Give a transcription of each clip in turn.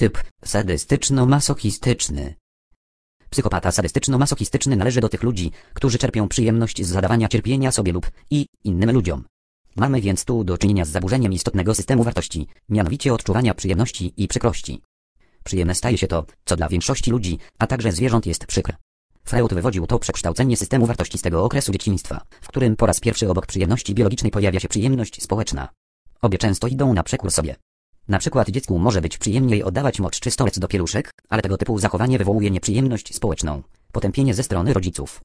Typ sadystyczno-masochistyczny. Psychopata sadystyczno-masochistyczny należy do tych ludzi, którzy czerpią przyjemność z zadawania cierpienia sobie lub i innym ludziom. Mamy więc tu do czynienia z zaburzeniem istotnego systemu wartości, mianowicie odczuwania przyjemności i przykrości. Przyjemne staje się to, co dla większości ludzi, a także zwierząt jest przykre. Freud wywodził to przekształcenie systemu wartości z tego okresu dzieciństwa, w którym po raz pierwszy obok przyjemności biologicznej pojawia się przyjemność społeczna. Obie często idą na przekór sobie. Na przykład dziecku może być przyjemniej oddawać mocz czy stolec do pieluszek, ale tego typu zachowanie wywołuje nieprzyjemność społeczną, potępienie ze strony rodziców.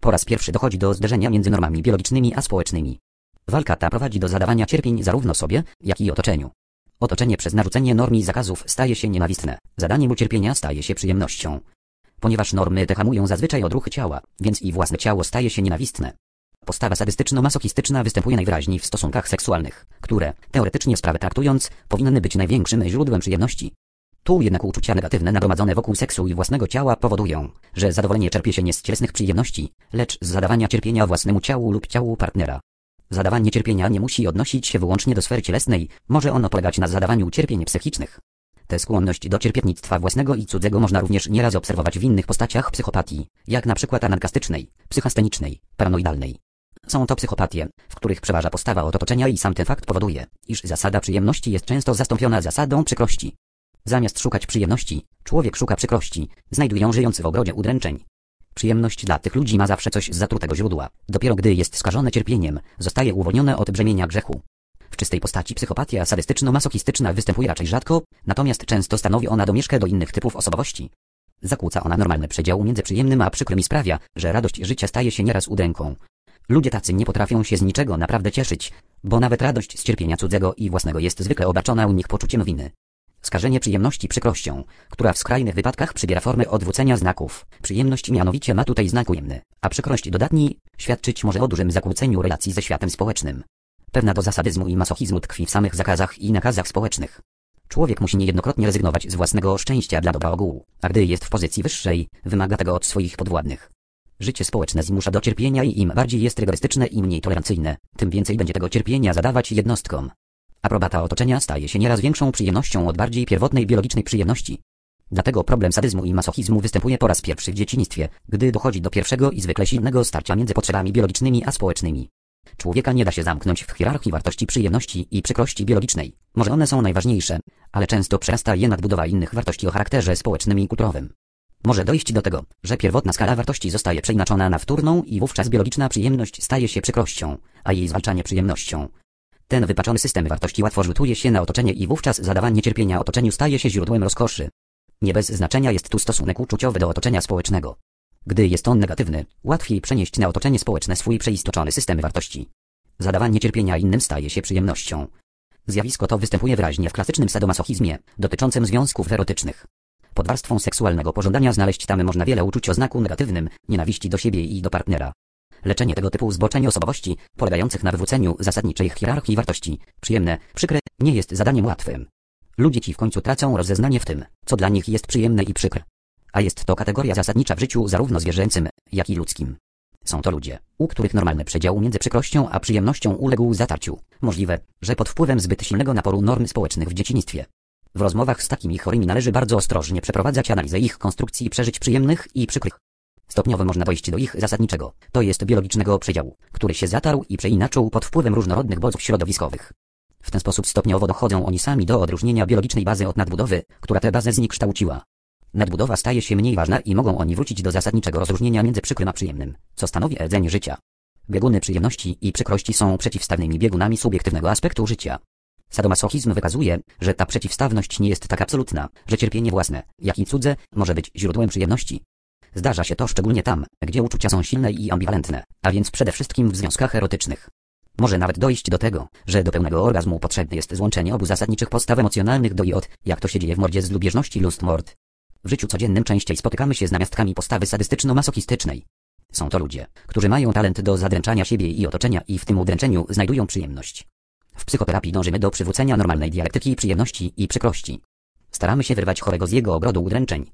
Po raz pierwszy dochodzi do zderzenia między normami biologicznymi a społecznymi. Walka ta prowadzi do zadawania cierpień zarówno sobie, jak i otoczeniu. Otoczenie przez narzucenie norm i zakazów staje się nienawistne, zadaniem ucierpienia staje się przyjemnością. Ponieważ normy te hamują zazwyczaj odruchy ciała, więc i własne ciało staje się nienawistne. Postawa sadystyczno-masochistyczna występuje najwyraźniej w stosunkach seksualnych, które, teoretycznie sprawę traktując, powinny być największym źródłem przyjemności. Tu jednak uczucia negatywne nagromadzone wokół seksu i własnego ciała powodują, że zadowolenie czerpie się nie z cielesnych przyjemności, lecz z zadawania cierpienia własnemu ciału lub ciału partnera. Zadawanie cierpienia nie musi odnosić się wyłącznie do sfery cielesnej, może ono polegać na zadawaniu cierpień psychicznych. Tę skłonność do cierpietnictwa własnego i cudzego można również nieraz obserwować w innych postaciach psychopatii, jak na przykład anarkastycznej, psychastenicznej, paranoidalnej. Są to psychopatie, w których przeważa postawa otoczenia i sam ten fakt powoduje, iż zasada przyjemności jest często zastąpiona zasadą przykrości. Zamiast szukać przyjemności, człowiek szuka przykrości, znajduje ją żyjący w ogrodzie udręczeń. Przyjemność dla tych ludzi ma zawsze coś z zatrutego źródła. Dopiero gdy jest skażone cierpieniem, zostaje uwolnione od brzemienia grzechu. W czystej postaci psychopatia sadystyczno-masochistyczna występuje raczej rzadko, natomiast często stanowi ona domieszkę do innych typów osobowości. Zakłóca ona normalny przedział między przyjemnym a przykrym i sprawia, że radość życia staje się nieraz udręką. Ludzie tacy nie potrafią się z niczego naprawdę cieszyć, bo nawet radość z cierpienia cudzego i własnego jest zwykle obarczona u nich poczuciem winy. Skażenie przyjemności przykrością, która w skrajnych wypadkach przybiera formy odwrócenia znaków. Przyjemność mianowicie ma tutaj znak ujemny, a przykrość dodatni świadczyć może o dużym zakłóceniu relacji ze światem społecznym. Pewna doza sadyzmu i masochizmu tkwi w samych zakazach i nakazach społecznych. Człowiek musi niejednokrotnie rezygnować z własnego szczęścia dla dobra ogółu, a gdy jest w pozycji wyższej, wymaga tego od swoich podwładnych. Życie społeczne zmusza do cierpienia i im bardziej jest rygorystyczne i mniej tolerancyjne, tym więcej będzie tego cierpienia zadawać jednostkom. Aprobata otoczenia staje się nieraz większą przyjemnością od bardziej pierwotnej biologicznej przyjemności. Dlatego problem sadyzmu i masochizmu występuje po raz pierwszy w dzieciństwie, gdy dochodzi do pierwszego i zwykle silnego starcia między potrzebami biologicznymi a społecznymi. Człowieka nie da się zamknąć w hierarchii wartości przyjemności i przykrości biologicznej. Może one są najważniejsze, ale często przerasta je nadbudowa innych wartości o charakterze społecznym i kulturowym. Może dojść do tego, że pierwotna skala wartości zostaje przeinaczona na wtórną i wówczas biologiczna przyjemność staje się przykrością, a jej zwalczanie przyjemnością. Ten wypaczony system wartości łatwo rzutuje się na otoczenie i wówczas zadawanie cierpienia otoczeniu staje się źródłem rozkoszy. Nie bez znaczenia jest tu stosunek uczuciowy do otoczenia społecznego. Gdy jest on negatywny, łatwiej przenieść na otoczenie społeczne swój przeistoczony system wartości. Zadawanie cierpienia innym staje się przyjemnością. Zjawisko to występuje wyraźnie w klasycznym sadomasochizmie, dotyczącym związków erotycznych. Pod warstwą seksualnego pożądania znaleźć tam można wiele uczuć o znaku negatywnym, nienawiści do siebie i do partnera. Leczenie tego typu zboczeń osobowości, polegających na wywróceniu zasadniczej hierarchii wartości, przyjemne, przykre, nie jest zadaniem łatwym. Ludzie ci w końcu tracą rozeznanie w tym, co dla nich jest przyjemne i przykre. A jest to kategoria zasadnicza w życiu zarówno zwierzęcym, jak i ludzkim. Są to ludzie, u których normalny przedział między przykrością a przyjemnością uległ zatarciu. Możliwe, że pod wpływem zbyt silnego naporu norm społecznych w dzieciństwie. W rozmowach z takimi chorymi należy bardzo ostrożnie przeprowadzać analizę ich konstrukcji przeżyć przyjemnych i przykrych. Stopniowo można dojść do ich zasadniczego, to jest biologicznego przedziału, który się zatarł i przeinaczył pod wpływem różnorodnych bodźców środowiskowych. W ten sposób stopniowo dochodzą oni sami do odróżnienia biologicznej bazy od nadbudowy, która tę bazę zniekształciła. Nadbudowa staje się mniej ważna i mogą oni wrócić do zasadniczego rozróżnienia między przykrym a przyjemnym, co stanowi rdzenie życia. Bieguny przyjemności i przykrości są przeciwstawnymi biegunami subiektywnego aspektu życia. Sadomasochizm wykazuje, że ta przeciwstawność nie jest tak absolutna, że cierpienie własne, jak i cudze, może być źródłem przyjemności. Zdarza się to szczególnie tam, gdzie uczucia są silne i ambiwalentne, a więc przede wszystkim w związkach erotycznych. Może nawet dojść do tego, że do pełnego orgazmu potrzebne jest złączenie obu zasadniczych podstaw emocjonalnych do i od, jak to się dzieje w mordzie z lubieżności lust mord. W życiu codziennym częściej spotykamy się z namiastkami postawy sadystyczno-masochistycznej. Są to ludzie, którzy mają talent do zadręczania siebie i otoczenia i w tym udręczeniu znajdują przyjemność. W psychoterapii dążymy do przywrócenia normalnej dialektyki przyjemności i przykrości. Staramy się wyrwać chorego z jego ogrodu udręczeń.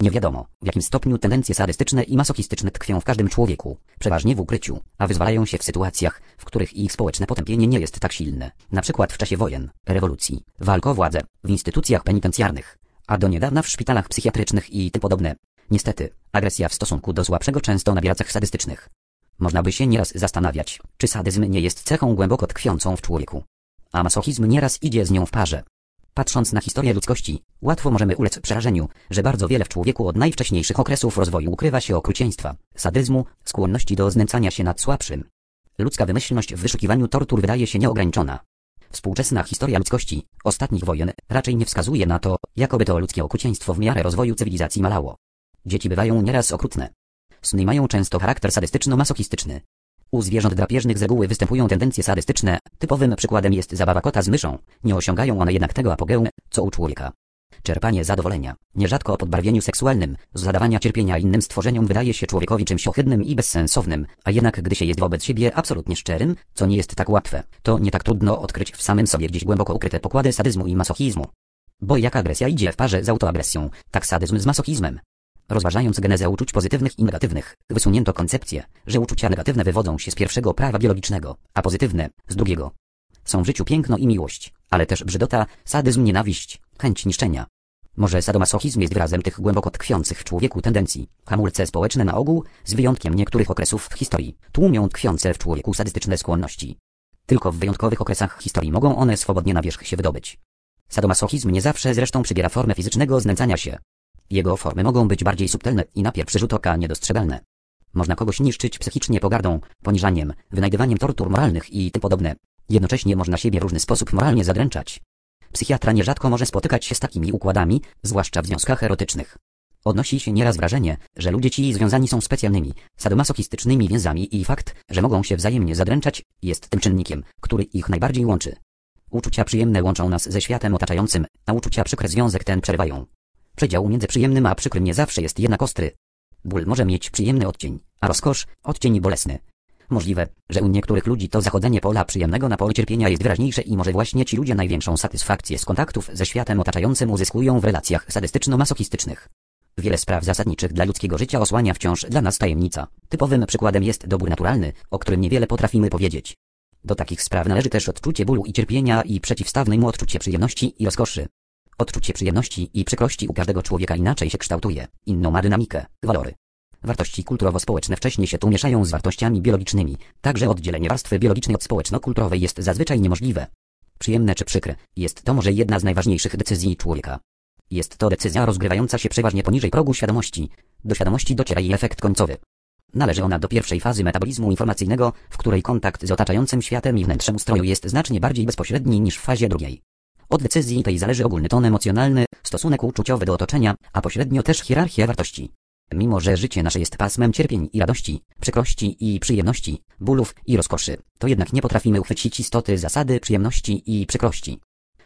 Nie wiadomo, w jakim stopniu tendencje sadystyczne i masochistyczne tkwią w każdym człowieku, przeważnie w ukryciu, a wyzwalają się w sytuacjach, w których ich społeczne potępienie nie jest tak silne, na przykład w czasie wojen, rewolucji, walk o władzę, w instytucjach penitencjarnych, a do niedawna w szpitalach psychiatrycznych i tym podobne. Niestety, agresja w stosunku do słabszego często nabiera cech sadystycznych. Można by się nieraz zastanawiać, czy sadyzm nie jest cechą głęboko tkwiącą w człowieku. A masochizm nieraz idzie z nią w parze. Patrząc na historię ludzkości, łatwo możemy ulec przerażeniu, że bardzo wiele w człowieku od najwcześniejszych okresów rozwoju ukrywa się okrucieństwa, sadyzmu, skłonności do znęcania się nad słabszym. Ludzka wymyślność w wyszukiwaniu tortur wydaje się nieograniczona. Współczesna historia ludzkości, ostatnich wojen, raczej nie wskazuje na to, jakoby to ludzkie okrucieństwo w miarę rozwoju cywilizacji malało. Dzieci bywają nieraz okrutne. Sny mają często charakter sadystyczno-masochistyczny. U zwierząt drapieżnych z reguły występują tendencje sadystyczne, typowym przykładem jest zabawa kota z myszą, nie osiągają one jednak tego apogeum, co u człowieka. Czerpanie zadowolenia, nierzadko o podbarwieniu seksualnym, z zadawania cierpienia innym stworzeniom wydaje się człowiekowi czymś ohydnym i bezsensownym, a jednak gdy się jest wobec siebie absolutnie szczerym, co nie jest tak łatwe, to nie tak trudno odkryć w samym sobie gdzieś głęboko ukryte pokłady sadyzmu i masochizmu. Bo jak agresja idzie w parze z autoagresją, tak sadyzm z masochizmem. Rozważając genezę uczuć pozytywnych i negatywnych, wysunięto koncepcję, że uczucia negatywne wywodzą się z pierwszego prawa biologicznego, a pozytywne z drugiego. Są w życiu piękno i miłość, ale też brzydota, sadyzm, nienawiść, chęć niszczenia. Może sadomasochizm jest wyrazem tych głęboko tkwiących w człowieku tendencji. Hamulce społeczne na ogół, z wyjątkiem niektórych okresów w historii, tłumią tkwiące w człowieku sadystyczne skłonności. Tylko w wyjątkowych okresach historii mogą one swobodnie na wierzch się wydobyć. Sadomasochizm nie zawsze zresztą przybiera formę fizycznego znęcania się. Jego formy mogą być bardziej subtelne i na pierwszy rzut oka niedostrzegalne. Można kogoś niszczyć psychicznie pogardą, poniżaniem, wynajdywaniem tortur moralnych i tym podobne. Jednocześnie można siebie w różny sposób moralnie zadręczać. Psychiatra nierzadko może spotykać się z takimi układami, zwłaszcza w związkach erotycznych. Odnosi się nieraz wrażenie, że ludzie ci związani są specjalnymi, sadomasochistycznymi więzami i fakt, że mogą się wzajemnie zadręczać, jest tym czynnikiem, który ich najbardziej łączy. Uczucia przyjemne łączą nas ze światem otaczającym, a uczucia przykre związek ten przerywają. Przedział między przyjemnym a przykrym nie zawsze jest jednak ostry. Ból może mieć przyjemny odcień, a rozkosz odcień bolesny. Możliwe, że u niektórych ludzi to zachodzenie pola przyjemnego na pole cierpienia jest wyraźniejsze i może właśnie ci ludzie największą satysfakcję z kontaktów ze światem otaczającym uzyskują w relacjach sadystyczno-masochistycznych. Wiele spraw zasadniczych dla ludzkiego życia osłania wciąż dla nas tajemnica. Typowym przykładem jest dobór naturalny, o którym niewiele potrafimy powiedzieć. Do takich spraw należy też odczucie bólu i cierpienia i przeciwstawne mu odczucie przyjemności i rozkoszy. Odczucie przyjemności i przykrości u każdego człowieka inaczej się kształtuje, inną ma dynamikę, walory. Wartości kulturowo-społeczne wcześniej się tu mieszają z wartościami biologicznymi, także oddzielenie warstwy biologicznej od społeczno-kulturowej jest zazwyczaj niemożliwe. Przyjemne czy przykre, jest to może jedna z najważniejszych decyzji człowieka. Jest to decyzja rozgrywająca się przeważnie poniżej progu świadomości. Do świadomości dociera jej efekt końcowy. Należy ona do pierwszej fazy metabolizmu informacyjnego, w której kontakt z otaczającym światem i wnętrzem ustroju jest znacznie bardziej bezpośredni niż w fazie drugiej. Od decyzji tej zależy ogólny ton emocjonalny, stosunek uczuciowy do otoczenia, a pośrednio też hierarchia wartości. Mimo, że życie nasze jest pasmem cierpień i radości, przykrości i przyjemności, bólów i rozkoszy, to jednak nie potrafimy uchwycić istoty zasady przyjemności i przykrości.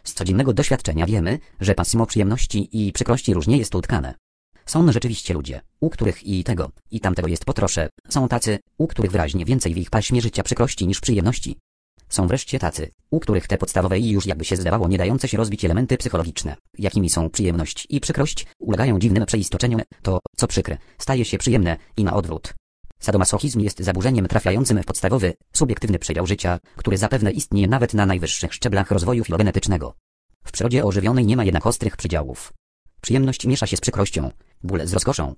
Z codziennego doświadczenia wiemy, że pasmo przyjemności i przykrości różnie jest utkane. Są rzeczywiście ludzie, u których i tego, i tamtego jest potrosze, są tacy, u których wyraźnie więcej w ich paśmie życia przykrości niż przyjemności. Są wreszcie tacy, u których te podstawowe i już jakby się zdawało nie dające się rozbić elementy psychologiczne, jakimi są przyjemność i przykrość, ulegają dziwnym przeistoczeniom, to, co przykre, staje się przyjemne i na odwrót. Sadomasochizm jest zaburzeniem trafiającym w podstawowy, subiektywny przedział życia, który zapewne istnieje nawet na najwyższych szczeblach rozwoju filogenetycznego. W przyrodzie ożywionej nie ma jednak ostrych przedziałów. Przyjemność miesza się z przykrością, ból z rozkoszą,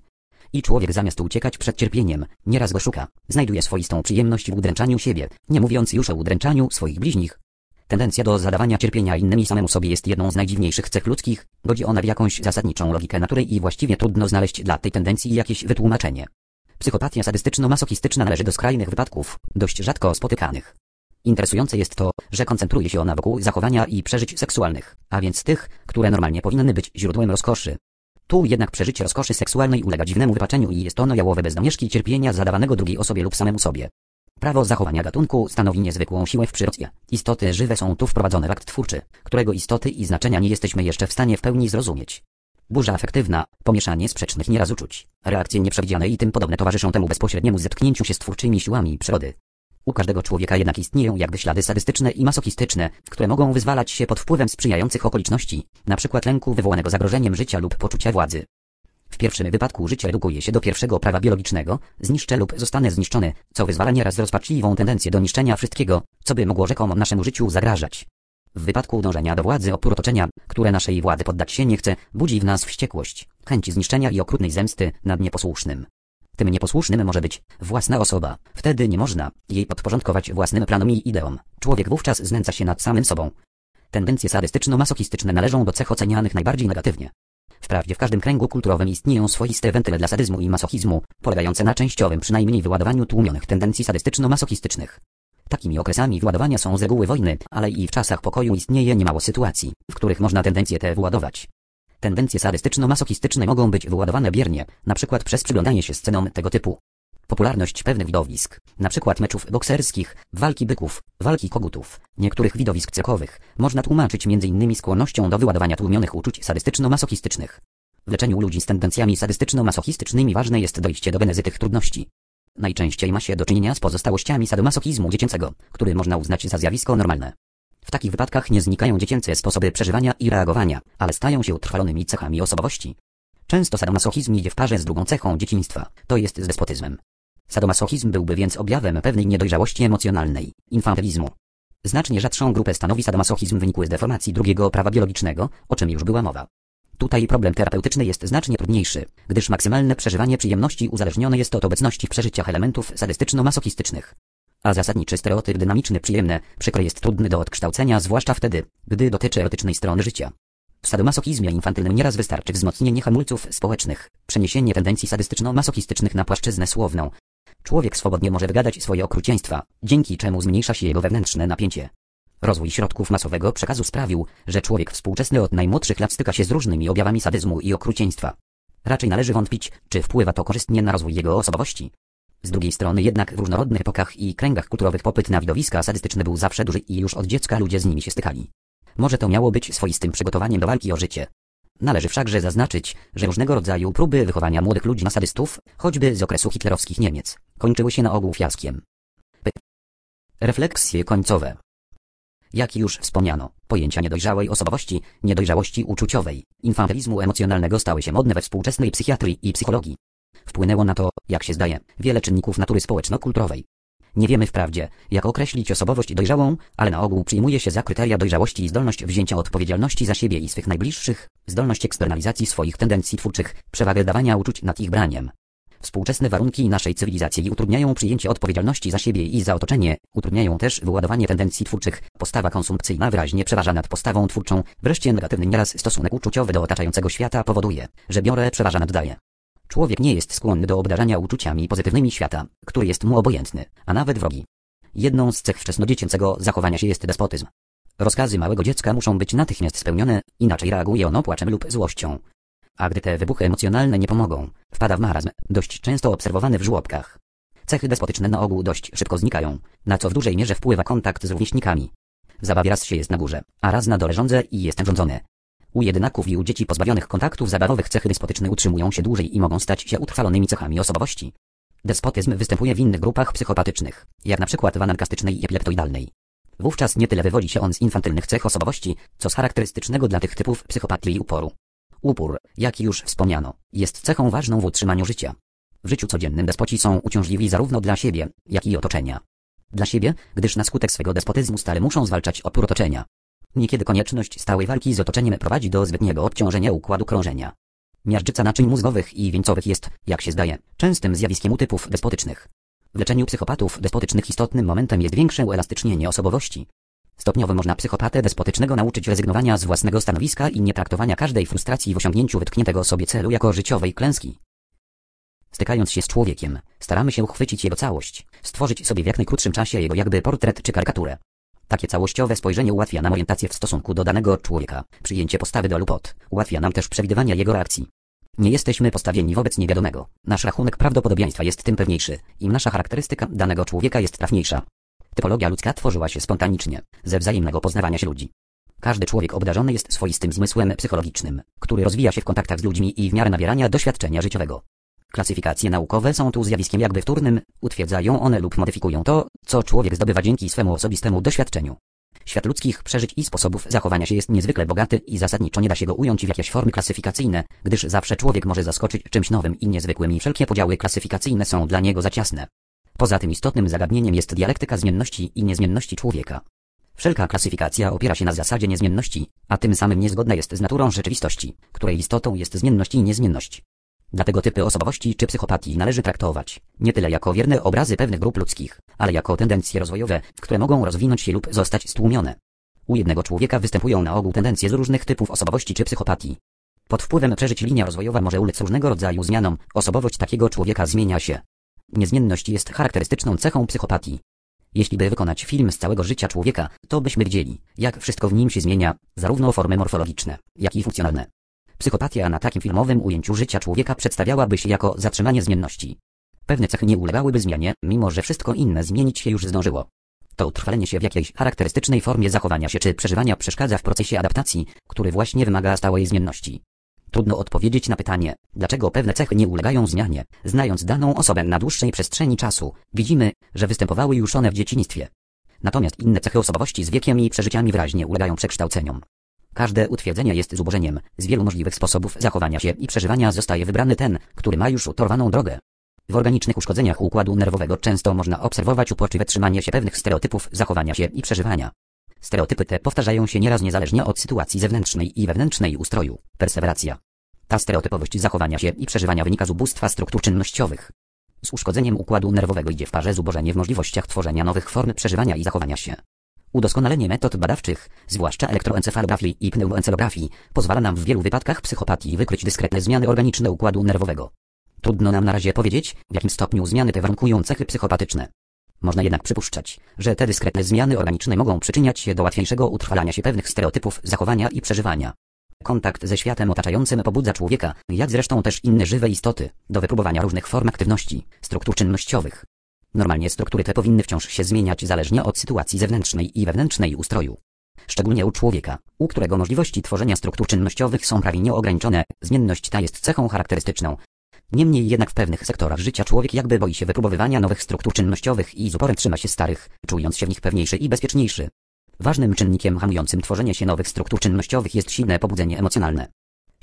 i człowiek zamiast uciekać przed cierpieniem, nieraz go szuka, znajduje swoistą przyjemność w udręczaniu siebie, nie mówiąc już o udręczaniu swoich bliźnich. Tendencja do zadawania cierpienia innym i samemu sobie jest jedną z najdziwniejszych cech ludzkich, godzi ona w jakąś zasadniczą logikę natury i właściwie trudno znaleźć dla tej tendencji jakieś wytłumaczenie. Psychopatia sadystyczno-masochistyczna należy do skrajnych wypadków, dość rzadko spotykanych. Interesujące jest to, że koncentruje się ona wokół zachowania i przeżyć seksualnych, a więc tych, które normalnie powinny być źródłem rozkoszy, tu jednak przeżycie rozkoszy seksualnej ulega dziwnemu wypaczeniu i jest ono jałowe bez domieszki cierpienia zadawanego drugiej osobie lub samemu sobie. Prawo zachowania gatunku stanowi niezwykłą siłę w przyrodzie. Istoty żywe są tu wprowadzone w akt twórczy, którego istoty i znaczenia nie jesteśmy jeszcze w stanie w pełni zrozumieć. Burza afektywna, pomieszanie sprzecznych nieraz uczuć, reakcje nieprzewidziane i tym podobne towarzyszą temu bezpośredniemu zetknięciu się z twórczymi siłami przyrody. U każdego człowieka jednak istnieją jakby ślady sadystyczne i masochistyczne, które mogą wyzwalać się pod wpływem sprzyjających okoliczności, np. lęku wywołanego zagrożeniem życia lub poczucia władzy. W pierwszym wypadku życie redukuje się do pierwszego prawa biologicznego, zniszczę lub zostanę zniszczony, co wyzwala nieraz rozpaczliwą tendencję do niszczenia wszystkiego, co by mogło rzekomo naszemu życiu zagrażać. W wypadku dążenia do władzy opór otoczenia, które naszej władzy poddać się nie chce, budzi w nas wściekłość, chęć zniszczenia i okrutnej zemsty nad nieposłusznym. Tym nieposłusznym może być własna osoba. Wtedy nie można jej podporządkować własnym planom i ideom. Człowiek wówczas znęca się nad samym sobą. Tendencje sadystyczno-masochistyczne należą do cech ocenianych najbardziej negatywnie. Wprawdzie w każdym kręgu kulturowym istnieją swoiste wentyle dla sadyzmu i masochizmu, polegające na częściowym przynajmniej wyładowaniu tłumionych tendencji sadystyczno-masochistycznych. Takimi okresami wyładowania są z reguły wojny, ale i w czasach pokoju istnieje niemało sytuacji, w których można tendencje te wyładować. Tendencje sadystyczno-masochistyczne mogą być wyładowane biernie, przykład przez przyglądanie się scenom tego typu. Popularność pewnych widowisk, przykład meczów bokserskich, walki byków, walki kogutów, niektórych widowisk cyrkowych, można tłumaczyć m.in. skłonnością do wyładowania tłumionych uczuć sadystyczno-masochistycznych. W leczeniu ludzi z tendencjami sadystyczno-masochistycznymi ważne jest dojście do genezy tych trudności. Najczęściej ma się do czynienia z pozostałościami sadomasochizmu dziecięcego, który można uznać za zjawisko normalne. W takich wypadkach nie znikają dziecięce sposoby przeżywania i reagowania, ale stają się utrwalonymi cechami osobowości. Często sadomasochizm idzie w parze z drugą cechą dzieciństwa, to jest z despotyzmem. Sadomasochizm byłby więc objawem pewnej niedojrzałości emocjonalnej, infantylizmu. Znacznie rzadszą grupę stanowi sadomasochizm wynikły z deformacji drugiego prawa biologicznego, o czym już była mowa. Tutaj problem terapeutyczny jest znacznie trudniejszy, gdyż maksymalne przeżywanie przyjemności uzależnione jest od obecności w przeżyciach elementów sadystyczno-masochistycznych. A zasadniczy stereotyp dynamiczny przyjemne, przykre jest trudny do odkształcenia, zwłaszcza wtedy, gdy dotyczy erotycznej strony życia. W sadomasochizmie infantylnym nieraz wystarczy wzmocnienie hamulców społecznych, przeniesienie tendencji sadystyczno-masochistycznych na płaszczyznę słowną. Człowiek swobodnie może wygadać swoje okrucieństwa, dzięki czemu zmniejsza się jego wewnętrzne napięcie. Rozwój środków masowego przekazu sprawił, że człowiek współczesny od najmłodszych lat styka się z różnymi objawami sadyzmu i okrucieństwa. Raczej należy wątpić, czy wpływa to korzystnie na rozwój jego osobowości. Z drugiej strony jednak w różnorodnych epokach i kręgach kulturowych popyt na widowiska sadystyczne był zawsze duży i już od dziecka ludzie z nimi się stykali. Może to miało być swoistym przygotowaniem do walki o życie. Należy wszakże zaznaczyć, że różnego rodzaju próby wychowania młodych ludzi na sadystów, choćby z okresu hitlerowskich Niemiec, kończyły się na ogół fiaskiem. Refleksje końcowe. Jak już wspomniano, pojęcia niedojrzałej osobowości, niedojrzałości uczuciowej, infantylizmu emocjonalnego stały się modne we współczesnej psychiatrii i psychologii. Wpłynęło na to, jak się zdaje, wiele czynników natury społeczno-kulturowej. Nie wiemy wprawdzie, jak określić osobowość dojrzałą, ale na ogół przyjmuje się za kryteria dojrzałości zdolność wzięcia odpowiedzialności za siebie i swych najbliższych, zdolność eksternalizacji swoich tendencji twórczych, przewagę dawania uczuć nad ich braniem. Współczesne warunki naszej cywilizacji utrudniają przyjęcie odpowiedzialności za siebie i za otoczenie, utrudniają też wyładowanie tendencji twórczych, postawa konsumpcyjna wyraźnie przeważa nad postawą twórczą, wreszcie negatywny nieraz stosunek uczuciowy do otaczającego świata powoduje, że biorę przeważa nad daję. Człowiek nie jest skłonny do obdarzania uczuciami pozytywnymi świata, który jest mu obojętny, a nawet wrogi. Jedną z cech wczesnodziecięcego zachowania się jest despotyzm. Rozkazy małego dziecka muszą być natychmiast spełnione, inaczej reaguje ono płaczem lub złością. A gdy te wybuchy emocjonalne nie pomogą, wpada w marazm, dość często obserwowany w żłobkach. Cechy despotyczne na ogół dość szybko znikają, na co w dużej mierze wpływa kontakt z rówieśnikami. W zabawie raz się jest na górze, a raz na dole rządzę i jestem rządzony. U jednaków i u dzieci pozbawionych kontaktów zabawowych cechy despotyczne utrzymują się dłużej i mogą stać się utrwalonymi cechami osobowości. Despotyzm występuje w innych grupach psychopatycznych, jak na przykład w anankastycznej i epileptoidalnej. Wówczas nie tyle wywodzi się on z infantylnych cech osobowości, co z charakterystycznego dla tych typów psychopatii i uporu. Upór, jak już wspomniano, jest cechą ważną w utrzymaniu życia. W życiu codziennym despoci są uciążliwi zarówno dla siebie, jak i otoczenia. Dla siebie, gdyż na skutek swego despotyzmu stale muszą zwalczać opór otoczenia. Niekiedy konieczność stałej walki z otoczeniem prowadzi do zbytniego odciążenia układu krążenia. Miażdżyca naczyń mózgowych i wieńcowych jest, jak się zdaje, częstym zjawiskiem u typów despotycznych. W leczeniu psychopatów despotycznych istotnym momentem jest większe uelastycznienie osobowości. Stopniowo można psychopatę despotycznego nauczyć rezygnowania z własnego stanowiska i nie traktowania każdej frustracji w osiągnięciu wytkniętego sobie celu jako życiowej klęski. Stykając się z człowiekiem, staramy się uchwycić jego całość, stworzyć sobie w jak najkrótszym czasie jego jakby portret czy karykaturę. Takie całościowe spojrzenie ułatwia nam orientację w stosunku do danego człowieka, przyjęcie postawy do lub od, ułatwia nam też przewidywanie jego reakcji. Nie jesteśmy postawieni wobec niewiadomego. Nasz rachunek prawdopodobieństwa jest tym pewniejszy, im nasza charakterystyka danego człowieka jest trafniejsza. Typologia ludzka tworzyła się spontanicznie, ze wzajemnego poznawania się ludzi. Każdy człowiek obdarzony jest swoistym zmysłem psychologicznym, który rozwija się w kontaktach z ludźmi i w miarę nabierania doświadczenia życiowego. Klasyfikacje naukowe są tu zjawiskiem jakby wtórnym, utwierdzają one lub modyfikują to, co człowiek zdobywa dzięki swemu osobistemu doświadczeniu. Świat ludzkich przeżyć i sposobów zachowania się jest niezwykle bogaty i zasadniczo nie da się go ująć w jakieś formy klasyfikacyjne, gdyż zawsze człowiek może zaskoczyć czymś nowym i niezwykłym i wszelkie podziały klasyfikacyjne są dla niego za ciasne. Poza tym istotnym zagadnieniem jest dialektyka zmienności i niezmienności człowieka. Wszelka klasyfikacja opiera się na zasadzie niezmienności, a tym samym niezgodna jest z naturą rzeczywistości, której istotą jest zmienność i niezmienność. Dlatego typy osobowości czy psychopatii należy traktować nie tyle jako wierne obrazy pewnych grup ludzkich, ale jako tendencje rozwojowe, które mogą rozwinąć się lub zostać stłumione. U jednego człowieka występują na ogół tendencje z różnych typów osobowości czy psychopatii. Pod wpływem przeżyć linia rozwojowa może ulec różnego rodzaju zmianom, osobowość takiego człowieka zmienia się. Niezmienność jest charakterystyczną cechą psychopatii. Jeśli by wykonać film z całego życia człowieka, to byśmy widzieli, jak wszystko w nim się zmienia, zarówno formy morfologiczne, jak i funkcjonalne. Psychopatia na takim filmowym ujęciu życia człowieka przedstawiałaby się jako zatrzymanie zmienności. Pewne cechy nie ulegałyby zmianie, mimo że wszystko inne zmienić się już zdążyło. To utrwalenie się w jakiejś charakterystycznej formie zachowania się czy przeżywania przeszkadza w procesie adaptacji, który właśnie wymaga stałej zmienności. Trudno odpowiedzieć na pytanie, dlaczego pewne cechy nie ulegają zmianie. Znając daną osobę na dłuższej przestrzeni czasu, widzimy, że występowały już one w dzieciństwie. Natomiast inne cechy osobowości z wiekiem i przeżyciami wyraźnie ulegają przekształceniom. Każde utwierdzenie jest zubożeniem, z wielu możliwych sposobów zachowania się i przeżywania zostaje wybrany ten, który ma już utorowaną drogę. W organicznych uszkodzeniach układu nerwowego często można obserwować uporczywe trzymanie się pewnych stereotypów zachowania się i przeżywania. Stereotypy te powtarzają się nieraz niezależnie od sytuacji zewnętrznej i wewnętrznej ustroju. Perseweracja. Ta stereotypowość zachowania się i przeżywania wynika z ubóstwa struktur czynnościowych. Z uszkodzeniem układu nerwowego idzie w parze zubożenie w możliwościach tworzenia nowych form przeżywania i zachowania się. Udoskonalenie metod badawczych, zwłaszcza elektroencefalografii i pneumoencefalografii, pozwala nam w wielu wypadkach psychopatii wykryć dyskretne zmiany organiczne układu nerwowego. Trudno nam na razie powiedzieć, w jakim stopniu zmiany te warunkują cechy psychopatyczne. Można jednak przypuszczać, że te dyskretne zmiany organiczne mogą przyczyniać się do łatwiejszego utrwalania się pewnych stereotypów zachowania i przeżywania. Kontakt ze światem otaczającym pobudza człowieka, jak zresztą też inne żywe istoty, do wypróbowania różnych form aktywności, struktur czynnościowych. Normalnie struktury te powinny wciąż się zmieniać zależnie od sytuacji zewnętrznej i wewnętrznej ustroju. Szczególnie u człowieka, u którego możliwości tworzenia struktur czynnościowych są prawie nieograniczone, zmienność ta jest cechą charakterystyczną, Niemniej jednak w pewnych sektorach życia człowiek jakby boi się wypróbowywania nowych struktur czynnościowych i z uporem trzyma się starych, czując się w nich pewniejszy i bezpieczniejszy. Ważnym czynnikiem hamującym tworzenie się nowych struktur czynnościowych jest silne pobudzenie emocjonalne.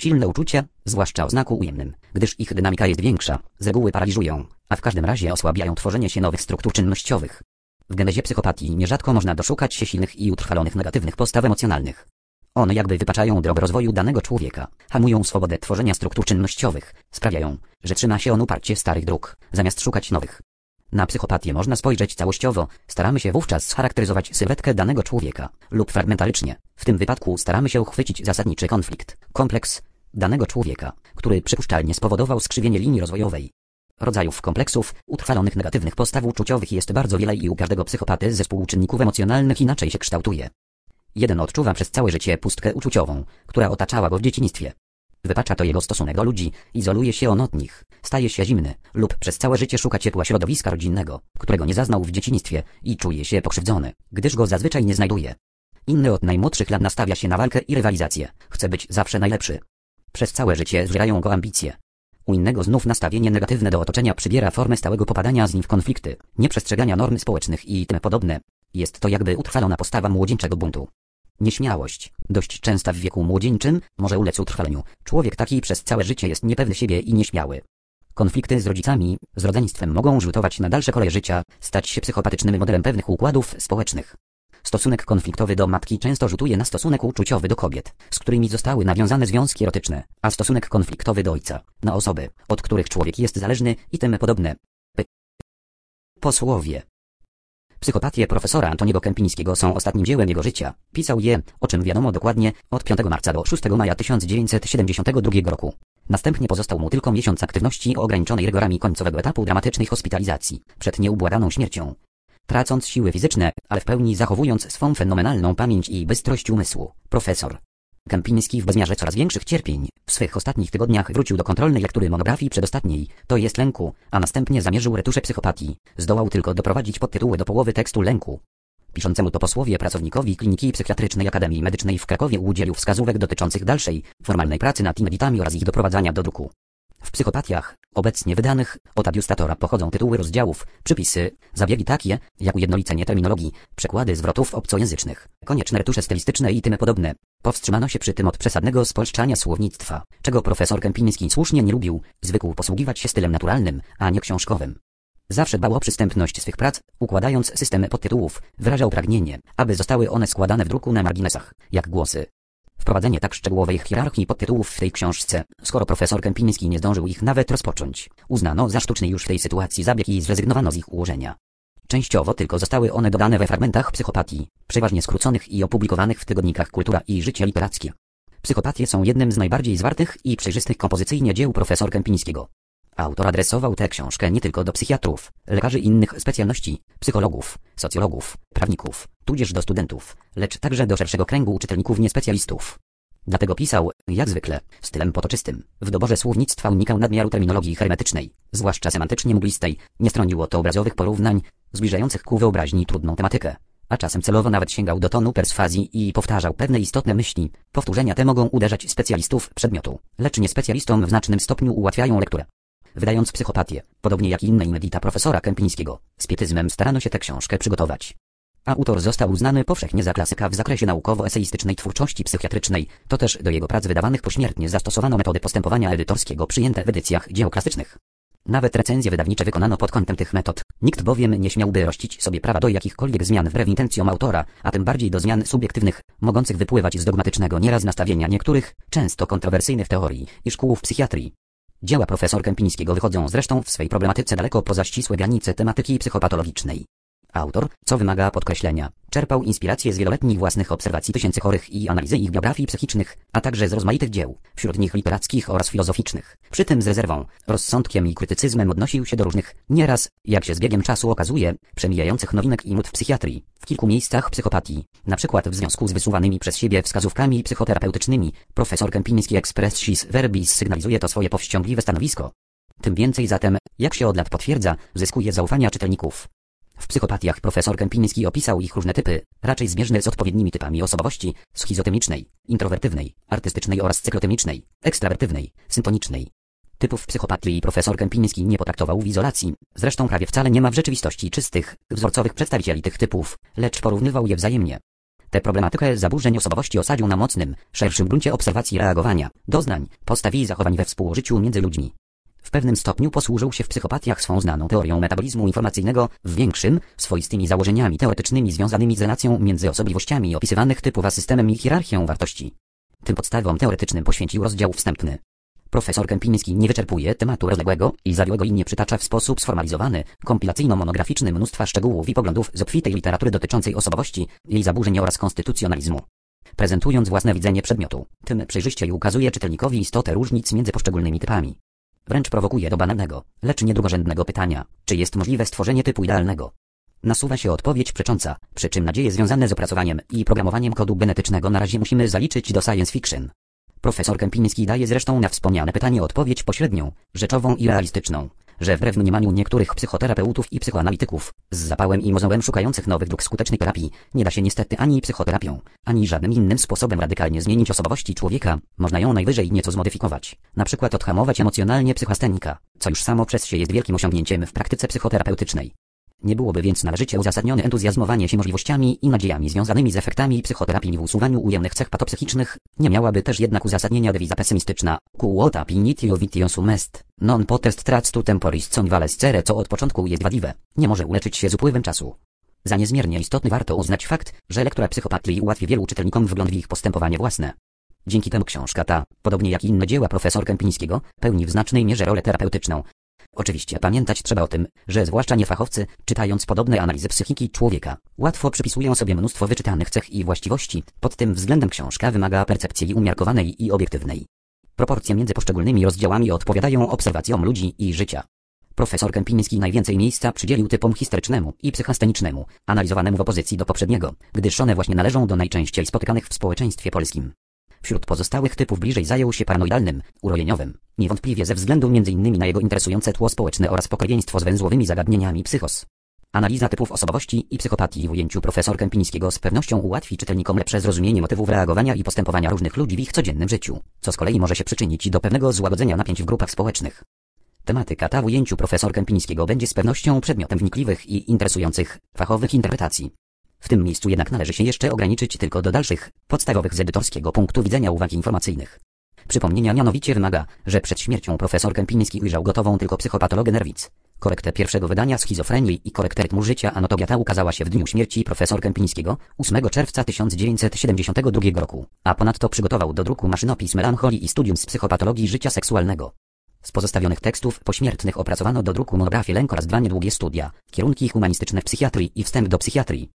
Silne uczucia, zwłaszcza o znaku ujemnym, gdyż ich dynamika jest większa, z reguły paraliżują, a w każdym razie osłabiają tworzenie się nowych struktur czynnościowych. W genezie psychopatii nierzadko można doszukać się silnych i utrwalonych negatywnych postaw emocjonalnych. One jakby wypaczają drogę rozwoju danego człowieka, hamują swobodę tworzenia struktur czynnościowych, sprawiają, że trzyma się on uparcie starych dróg, zamiast szukać nowych. Na psychopatię można spojrzeć całościowo, staramy się wówczas scharakteryzować sylwetkę danego człowieka, lub fragmentarycznie. W tym wypadku staramy się uchwycić zasadniczy konflikt, kompleks danego człowieka, który przypuszczalnie spowodował skrzywienie linii rozwojowej. Rodzajów kompleksów, utrwalonych negatywnych postaw uczuciowych jest bardzo wiele i u każdego psychopaty zespół czynników emocjonalnych inaczej się kształtuje. Jeden odczuwa przez całe życie pustkę uczuciową, która otaczała go w dzieciństwie. Wypacza to jego stosunek do ludzi, izoluje się on od nich, staje się zimny, lub przez całe życie szuka ciepła środowiska rodzinnego, którego nie zaznał w dzieciństwie i czuje się pokrzywdzony, gdyż go zazwyczaj nie znajduje. Inny od najmłodszych lat nastawia się na walkę i rywalizację, chce być zawsze najlepszy. Przez całe życie zżerają go ambicje. U innego znów nastawienie negatywne do otoczenia przybiera formę stałego popadania z nim w konflikty, nieprzestrzegania norm społecznych i tym podobne. Jest to jakby utrwalona postawa młodzieńczego buntu. Nieśmiałość, dość częsta w wieku młodzieńczym, może ulec utrwaleniu. Człowiek taki przez całe życie jest niepewny siebie i nieśmiały. Konflikty z rodzicami, z rodzeństwem mogą rzutować na dalsze koleje życia, stać się psychopatycznym modelem pewnych układów społecznych. Stosunek konfliktowy do matki często rzutuje na stosunek uczuciowy do kobiet, z którymi zostały nawiązane związki erotyczne, a stosunek konfliktowy do ojca, na osoby, od których człowiek jest zależny i tym podobne. P. Posłowie Psychopatie profesora Antoniego Kępińskiego są ostatnim dziełem jego życia. Pisał je, o czym wiadomo dokładnie, od 5 marca do 6 maja 1972 roku. Następnie pozostał mu tylko miesiąc aktywności ograniczonej rygorami końcowego etapu dramatycznej hospitalizacji, przed nieubłaganą śmiercią. Tracąc siły fizyczne, ale w pełni zachowując swą fenomenalną pamięć i bystrość umysłu, profesor Kępiński w bezmiarze coraz większych cierpień, w swych ostatnich tygodniach wrócił do kontrolnej lektury monografii przedostatniej, to jest lęku, a następnie zamierzył retusze psychopatii. Zdołał tylko doprowadzić podtytuły do połowy tekstu lęku. Piszącemu to posłowie pracownikowi Kliniki Psychiatrycznej Akademii Medycznej w Krakowie udzielił wskazówek dotyczących dalszej, formalnej pracy nad imeditami oraz ich doprowadzania do druku. W psychopatiach, obecnie wydanych, od adiustatora pochodzą tytuły rozdziałów, przypisy, zabiegi takie, jak ujednolicenie terminologii, przekłady zwrotów obcojęzycznych, konieczne retusze stylistyczne i tym podobne. Powstrzymano się przy tym od przesadnego spolszczania słownictwa, czego profesor Kępiński słusznie nie lubił, zwykł posługiwać się stylem naturalnym, a nie książkowym. Zawsze dbał o przystępność swych prac, układając systemy podtytułów, wyrażał pragnienie, aby zostały one składane w druku na marginesach, jak głosy. Wprowadzenie tak szczegółowej hierarchii podtytułów w tej książce, skoro profesor Kępiński nie zdążył ich nawet rozpocząć, uznano za sztuczny już w tej sytuacji zabieg i zrezygnowano z ich ułożenia. Częściowo tylko zostały one dodane we fragmentach psychopatii, przeważnie skróconych i opublikowanych w tygodnikach Kultura i Życie Literackie. Psychopatie są jednym z najbardziej zwartych i przejrzystych kompozycyjnie dzieł profesor Kępińskiego. Autor adresował tę książkę nie tylko do psychiatrów, lekarzy innych specjalności, psychologów, socjologów, prawników, tudzież do studentów, lecz także do szerszego kręgu czytelników niespecjalistów. Dlatego pisał, jak zwykle, stylem potoczystym. W doborze słownictwa unikał nadmiaru terminologii hermetycznej, zwłaszcza semantycznie mglistej, nie stroniło to obrazowych porównań, zbliżających ku wyobraźni trudną tematykę. A czasem celowo nawet sięgał do tonu perswazji i powtarzał pewne istotne myśli. Powtórzenia te mogą uderzać specjalistów przedmiotu, lecz nie specjalistom w znacznym stopniu ułatwiają lekturę. Wydając psychopatię, podobnie jak inne inedita profesora Kępińskiego, z pietyzmem starano się tę książkę przygotować. Autor został uznany powszechnie za klasyka w zakresie naukowo-eseistycznej twórczości psychiatrycznej, to też do jego prac wydawanych pośmiertnie zastosowano metody postępowania edytorskiego przyjęte w edycjach dzieł klasycznych. Nawet recenzje wydawnicze wykonano pod kątem tych metod. Nikt bowiem nie śmiałby rościć sobie prawa do jakichkolwiek zmian wbrew intencjom autora, a tym bardziej do zmian subiektywnych, mogących wypływać z dogmatycznego nieraz nastawienia niektórych, często kontrowersyjnych teorii i szkół w psychiatrii. Dzieła profesor Kępińskiego wychodzą zresztą w swej problematyce daleko poza ścisłe granice tematyki psychopatologicznej. Autor, co wymaga podkreślenia, czerpał inspiracje z wieloletnich własnych obserwacji tysięcy chorych i analizy ich biografii psychicznych, a także z rozmaitych dzieł, wśród nich literackich oraz filozoficznych. Przy tym z rezerwą, rozsądkiem i krytycyzmem odnosił się do różnych, nieraz, jak się z biegiem czasu okazuje, przemijających nowinek i nut w psychiatrii, w kilku miejscach psychopatii, na przykład w związku z wysuwanymi przez siebie wskazówkami psychoterapeutycznymi, profesor Kępiński expressis verbis sygnalizuje to swoje powściągliwe stanowisko. Tym więcej zatem, jak się od lat potwierdza, zyskuje zaufania czytelników. W psychopatiach profesor Kępiński opisał ich różne typy, raczej zbieżne z odpowiednimi typami osobowości, schizotemicznej, introwertywnej, artystycznej oraz cyklotemicznej, ekstrawertywnej, syntonicznej. Typów psychopatii profesor Kępiński nie potraktował w izolacji, zresztą prawie wcale nie ma w rzeczywistości czystych, wzorcowych przedstawicieli tych typów, lecz porównywał je wzajemnie. Tę problematykę zaburzeń osobowości osadził na mocnym, szerszym gruncie obserwacji reagowania, doznań, postaw i zachowań we współżyciu między ludźmi. W pewnym stopniu posłużył się w psychopatiach swą znaną teorią metabolizmu informacyjnego, w większym, swoistymi założeniami teoretycznymi związanymi z relacją między osobliwościami opisywanych typów a systemem i hierarchią wartości. Tym podstawom teoretycznym poświęcił rozdział wstępny. Profesor Kępiński nie wyczerpuje tematu rozległego i zawiłego i nie przytacza w sposób sformalizowany, kompilacyjno-monograficzny mnóstwa szczegółów i poglądów z obfitej literatury dotyczącej osobowości, jej zaburzeń oraz konstytucjonalizmu. Prezentując własne widzenie przedmiotu, tym przejrzyściej ukazuje czytelnikowi istotę różnic między poszczególnymi typami. Wręcz prowokuje do banalnego, lecz nie drugorzędnego pytania, czy jest możliwe stworzenie typu idealnego. Nasuwa się odpowiedź przecząca, przy czym nadzieje związane z opracowaniem i programowaniem kodu genetycznego na razie musimy zaliczyć do science fiction. Profesor Kępiński daje zresztą na wspomniane pytanie odpowiedź pośrednią, rzeczową i realistyczną, że wbrew mniemaniu niektórych psychoterapeutów i psychoanalityków, z zapałem i mozołem szukających nowych dróg skutecznej terapii, nie da się niestety ani psychoterapią, ani żadnym innym sposobem radykalnie zmienić osobowości człowieka, można ją najwyżej nieco zmodyfikować, na przykład odhamować emocjonalnie psychastenika, co już samo przez się jest wielkim osiągnięciem w praktyce psychoterapeutycznej. Nie byłoby więc należycie uzasadnione entuzjazmowanie się możliwościami i nadziejami związanymi z efektami psychoterapii w usuwaniu ujemnych cech patopsychicznych, nie miałaby też jednak uzasadnienia dewiza pesymistyczna, quota pinitio vitio sum est, non potest tractu temporis con valescere, co od początku jest wadliwe, nie może uleczyć się z upływem czasu. Za niezmiernie istotny warto uznać fakt, że lektura psychopatii ułatwi wielu czytelnikom wgląd w ich postępowanie własne. Dzięki temu książka ta, podobnie jak inne dzieła profesor Kępińskiego, pełni w znacznej mierze rolę terapeutyczną, Oczywiście pamiętać trzeba o tym, że zwłaszcza niefachowcy, czytając podobne analizy psychiki człowieka, łatwo przypisują sobie mnóstwo wyczytanych cech i właściwości, pod tym względem książka wymaga percepcji umiarkowanej i obiektywnej. Proporcje między poszczególnymi rozdziałami odpowiadają obserwacjom ludzi i życia. Profesor Kępiński najwięcej miejsca przydzielił typom historycznemu i psychastenicznemu, analizowanemu w opozycji do poprzedniego, gdyż one właśnie należą do najczęściej spotykanych w społeczeństwie polskim. Wśród pozostałych typów bliżej zajął się paranoidalnym, urojeniowym, niewątpliwie ze względu m.in. na jego interesujące tło społeczne oraz pokrewieństwo z węzłowymi zagadnieniami psychos. Analiza typów osobowości i psychopatii w ujęciu profesor Kępińskiego z pewnością ułatwi czytelnikom lepsze zrozumienie motywów reagowania i postępowania różnych ludzi w ich codziennym życiu, co z kolei może się przyczynić do pewnego złagodzenia napięć w grupach społecznych. Tematyka ta w ujęciu profesor Kępińskiego będzie z pewnością przedmiotem wnikliwych i interesujących, fachowych interpretacji. W tym miejscu jednak należy się jeszcze ograniczyć tylko do dalszych, podstawowych z edytorskiego punktu widzenia uwag informacyjnych. Przypomnienia mianowicie wymaga, że przed śmiercią profesor Kępiński ujrzał gotową tylko psychopatologię nerwic, Korektę pierwszego wydania schizofrenii i korektę rytmu życia Anatogia ukazała się w dniu śmierci profesor Kępińskiego, 8 czerwca 1972 roku, a ponadto przygotował do druku maszynopis melancholii i studium z psychopatologii życia seksualnego. Z pozostawionych tekstów pośmiertnych opracowano do druku monografię Lęk oraz dwa niedługie studia, kierunki humanistyczne w psychiatrii i wstęp do psychiatrii.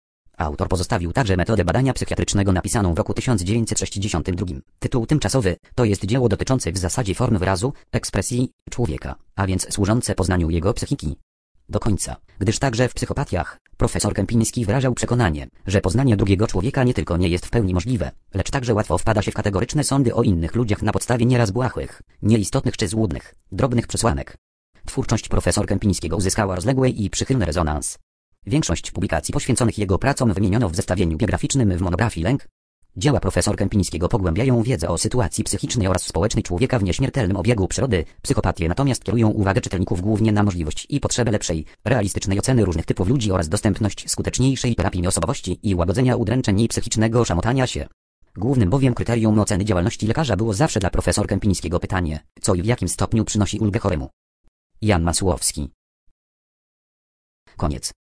Autor pozostawił także metodę badania psychiatrycznego napisaną w roku 1962. Tytuł tymczasowy to jest dzieło dotyczące w zasadzie form wyrazu, ekspresji człowieka, a więc służące poznaniu jego psychiki. Do końca, gdyż także w psychopatiach profesor Kępiński wyrażał przekonanie, że poznanie drugiego człowieka nie tylko nie jest w pełni możliwe, lecz także łatwo wpada się w kategoryczne sądy o innych ludziach na podstawie nieraz błahych, nieistotnych czy złudnych, drobnych przesłanek. Twórczość profesor Kępińskiego uzyskała rozległy i przychylny rezonans. Większość publikacji poświęconych jego pracom wymieniono w zestawieniu biograficznym w monografii Lęk. Dzieła profesor Kępińskiego pogłębiają wiedzę o sytuacji psychicznej oraz społecznej człowieka w nieśmiertelnym obiegu przyrody. Psychopatie natomiast kierują uwagę czytelników głównie na możliwość i potrzebę lepszej, realistycznej oceny różnych typów ludzi oraz dostępność skuteczniejszej terapii osobowości i łagodzenia udręczeń i psychicznego szamotania się. Głównym bowiem kryterium oceny działalności lekarza było zawsze dla profesor Kępińskiego pytanie, co i w jakim stopniu przynosi ulgę choremu. Jan Masłowski Koniec.